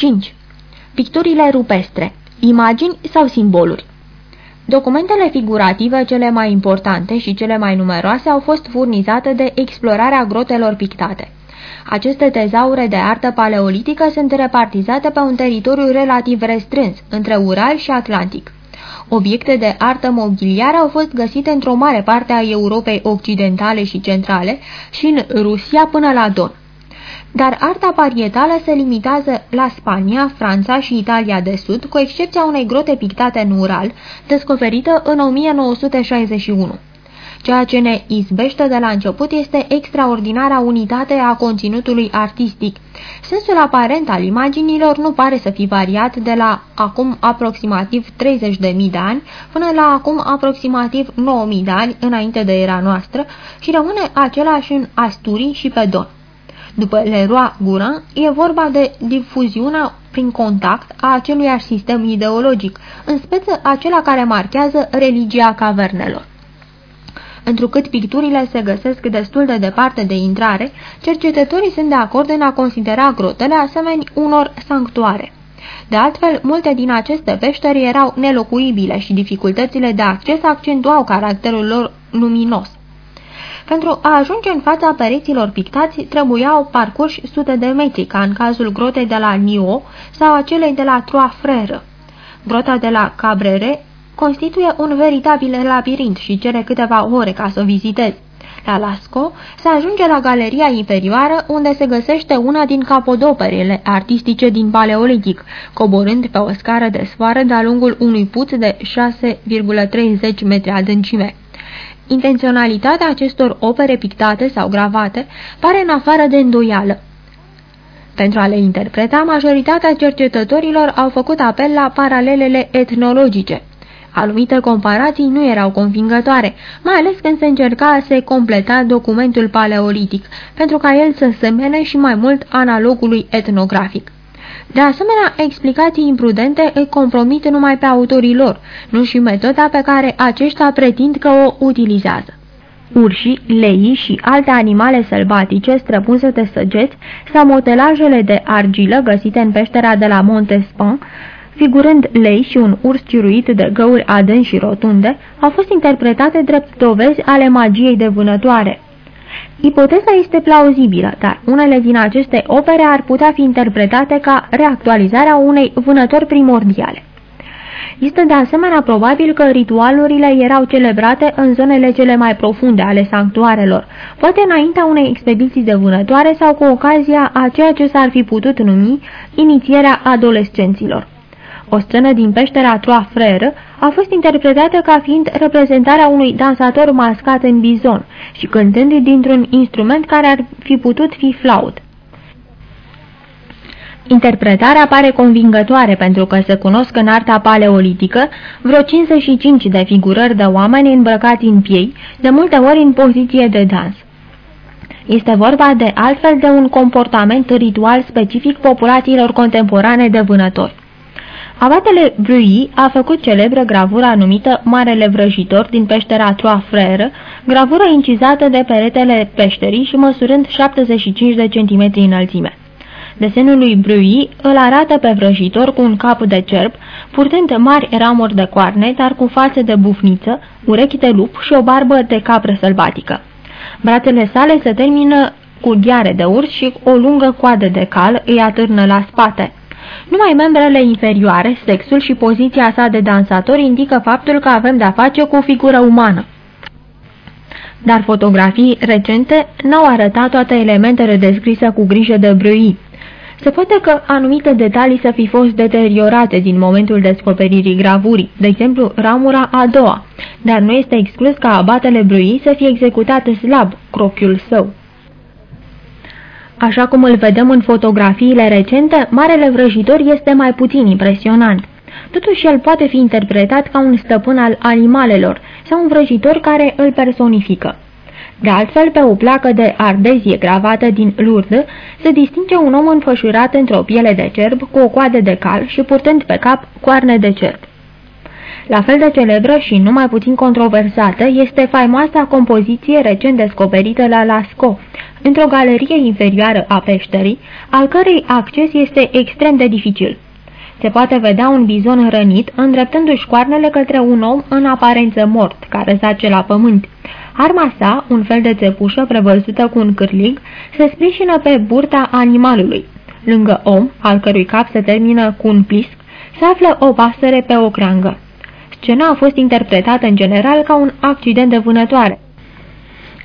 5. Picturile rupestre. Imagini sau simboluri. Documentele figurative cele mai importante și cele mai numeroase au fost furnizate de explorarea grotelor pictate. Aceste tezaure de artă paleolitică sunt repartizate pe un teritoriu relativ restrâns, între Ural și Atlantic. Obiecte de artă mobiliară au fost găsite într-o mare parte a Europei Occidentale și Centrale și în Rusia până la Don. Dar arta parietală se limitează la Spania, Franța și Italia de Sud, cu excepția unei grote pictate în Ural, descoperită în 1961. Ceea ce ne izbește de la început este extraordinara unitate a conținutului artistic. Sensul aparent al imaginilor nu pare să fi variat de la acum aproximativ 30.000 de ani până la acum aproximativ 9.000 de ani înainte de era noastră și rămâne același în Asturii și pe Don. După Leroy Gurin, e vorba de difuziunea prin contact a aceluiași sistem ideologic, în speță acela care marchează religia cavernelor. Întrucât picturile se găsesc destul de departe de intrare, cercetătorii sunt de acord în a considera grotele asemenea unor sanctuare. De altfel, multe din aceste peșteri erau nelocuibile și dificultățile de acces accentuau caracterul lor luminos. Pentru a ajunge în fața pereților pictați, trebuiau parcurși sute de metri, ca în cazul grotei de la Nio sau acelei de la Trois Frères. Grota de la Cabrere constituie un veritabil labirint și cere câteva ore ca să o vizitezi. La Lasco se ajunge la galeria inferioară unde se găsește una din capodoperele artistice din Paleolitic, coborând pe o scară de sfoară de-a lungul unui puț de 6,30 metri adâncime. Intenționalitatea acestor opere pictate sau gravate pare în afară de îndoială. Pentru a le interpreta, majoritatea cercetătorilor au făcut apel la paralelele etnologice. Anumite comparații nu erau convingătoare, mai ales când se încerca să se completa documentul paleolitic, pentru ca el să semene și mai mult analogului etnografic. De asemenea, explicații imprudente îi compromit numai pe autorii lor, nu și metoda pe care aceștia pretind că o utilizează. Urșii, leii și alte animale sălbatice străpunse de săgeți sau motelajele de argilă găsite în peștera de la Montespan, figurând lei și un urs ciruit de găuri adânci și rotunde, au fost interpretate drept dovezi ale magiei de vânătoare. Ipoteza este plauzibilă, dar unele din aceste opere ar putea fi interpretate ca reactualizarea unei vânători primordiale. Este de asemenea probabil că ritualurile erau celebrate în zonele cele mai profunde ale sanctuarelor, poate înaintea unei expediții de vânătoare sau cu ocazia a ceea ce s-ar fi putut numi inițierea adolescenților. O scenă din peștera Trois Frères a fost interpretată ca fiind reprezentarea unui dansator mascat în bizon și cântând dintr-un instrument care ar fi putut fi flaut. Interpretarea pare convingătoare pentru că se cunosc în arta paleolitică vreo 55 de figurări de oameni îmbrăcați în piei, de multe ori în poziție de dans. Este vorba de altfel de un comportament ritual specific populațiilor contemporane de vânători. Abatele Bruy a făcut celebră gravura numită Marele Vrăjitor din peștera Trois Frères, gravură incizată de peretele peșterii și măsurând 75 de centimetri înălțime. Desenul lui Bruy îl arată pe vrăjitor cu un cap de cerb, purtând mari ramuri de coarne, dar cu față de bufniță, urechi de lup și o barbă de capră sălbatică. Brațele sale se termină cu ghiare de urs și o lungă coadă de cal îi atârnă la spate. Numai membrele inferioare, sexul și poziția sa de dansator indică faptul că avem de-a face cu o figură umană. Dar fotografii recente n-au arătat toate elementele descrise cu grijă de Brui. Se poate că anumite detalii să fi fost deteriorate din momentul descoperirii gravurii, de exemplu ramura a doua, dar nu este exclus ca abatele Brui să fie executat slab, crochiul său. Așa cum îl vedem în fotografiile recente, Marele Vrăjitor este mai puțin impresionant. Totuși el poate fi interpretat ca un stăpân al animalelor sau un vrăjitor care îl personifică. De altfel, pe o placă de ardezie gravată din Lourdes se distinge un om înfășurat într-o piele de cerb cu o coadă de cal și purtând pe cap coarne de cerb. La fel de celebră și nu mai puțin controversată este faimoasa compoziție recent descoperită la Lascaux, într-o galerie inferioară a peșterii, al cărei acces este extrem de dificil. Se poate vedea un bizon rănit, îndreptându-și coarnele către un om în aparență mort, care zace la pământ. Arma sa, un fel de țepușă prevăzută cu un cârlig, se sprijină pe burta animalului. Lângă om, al cărui cap se termină cu un plisc, se află o pasăre pe o creangă. Scena a fost interpretată în general ca un accident de vânătoare.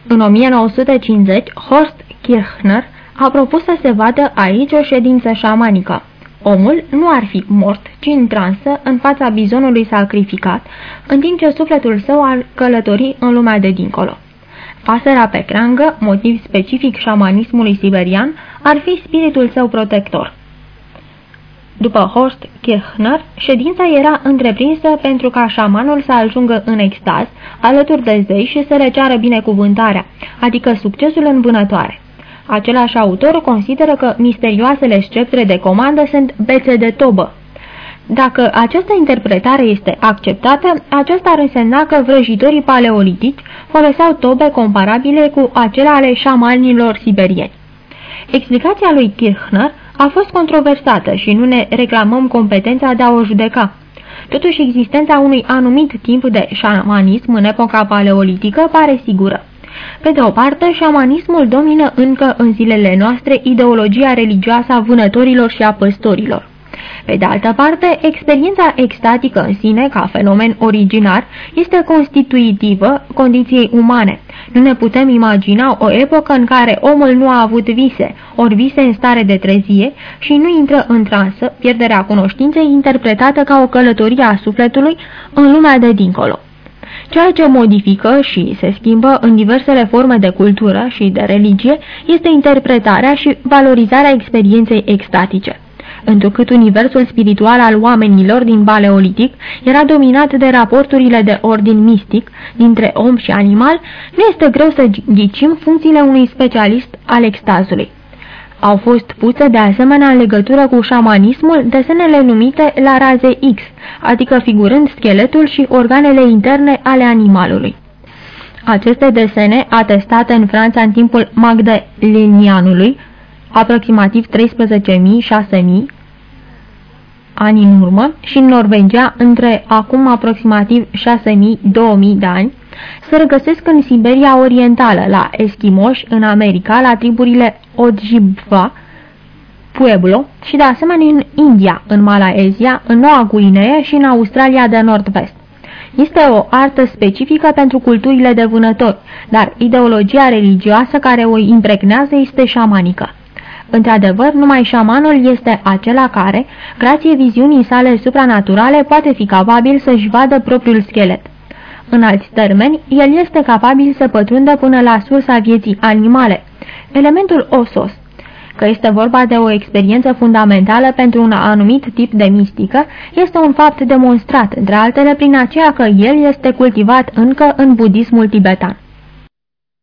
În 1950, Horst Kirchner a propus să se vadă aici o ședință șamanică. Omul nu ar fi mort, ci în transă, în fața bizonului sacrificat, în timp ce sufletul său ar călători în lumea de dincolo. Pasărea pe creangă, motiv specific șamanismului siberian, ar fi spiritul său protector. După Horst Kirchner, ședința era întreprinsă pentru ca șamanul să ajungă în extaz, alături de zei și să le ceară binecuvântarea, adică succesul în vânătoare. Același autor consideră că misterioasele sceptre de comandă sunt bețe de tobă. Dacă această interpretare este acceptată, aceasta ar însemna că vrăjitorii paleolitici foloseau tobe comparabile cu acele ale șamanilor siberieni. Explicația lui Kirchner a fost controversată și nu ne reclamăm competența de a o judeca. Totuși, existența unui anumit timp de șamanism în epoca paleolitică pare sigură. Pe de o parte, șamanismul domină încă în zilele noastre ideologia religioasă a vânătorilor și a păstorilor. Pe de altă parte, experiența extatică în sine, ca fenomen originar, este constitutivă condiției umane. Nu ne putem imagina o epocă în care omul nu a avut vise, ori vise în stare de trezie și nu intră în transă, pierderea cunoștinței interpretată ca o călătorie a sufletului în lumea de dincolo. Ceea ce modifică și se schimbă în diversele forme de cultură și de religie este interpretarea și valorizarea experienței extatice. Întrucât universul spiritual al oamenilor din Baleolitic era dominat de raporturile de ordin mistic dintre om și animal, nu este greu să ghicim funcțiile unui specialist al extazului. Au fost puse de asemenea în legătură cu șamanismul desenele numite la raze X, adică figurând scheletul și organele interne ale animalului. Aceste desene, atestate în Franța în timpul Magdalenianului, aproximativ 13.000-6.000 ani în urmă, și în Norvegia, între acum aproximativ 6.000-2.000 de ani, se regăsesc în Siberia Orientală, la Eschimoși, în America, la triburile Ojibwa, Pueblo și de asemenea în India, în Malaezia, în Noua Guinee și în Australia de Nord-Vest. Este o artă specifică pentru culturile de vânători, dar ideologia religioasă care o impregnează este șamanică. Într-adevăr, numai șamanul este acela care, grație viziunii sale supranaturale, poate fi capabil să-și vadă propriul schelet. În alți termeni, el este capabil să pătrundă până la sursa vieții animale, elementul osos. Că este vorba de o experiență fundamentală pentru un anumit tip de mistică, este un fapt demonstrat, între altele, prin aceea că el este cultivat încă în budismul tibetan.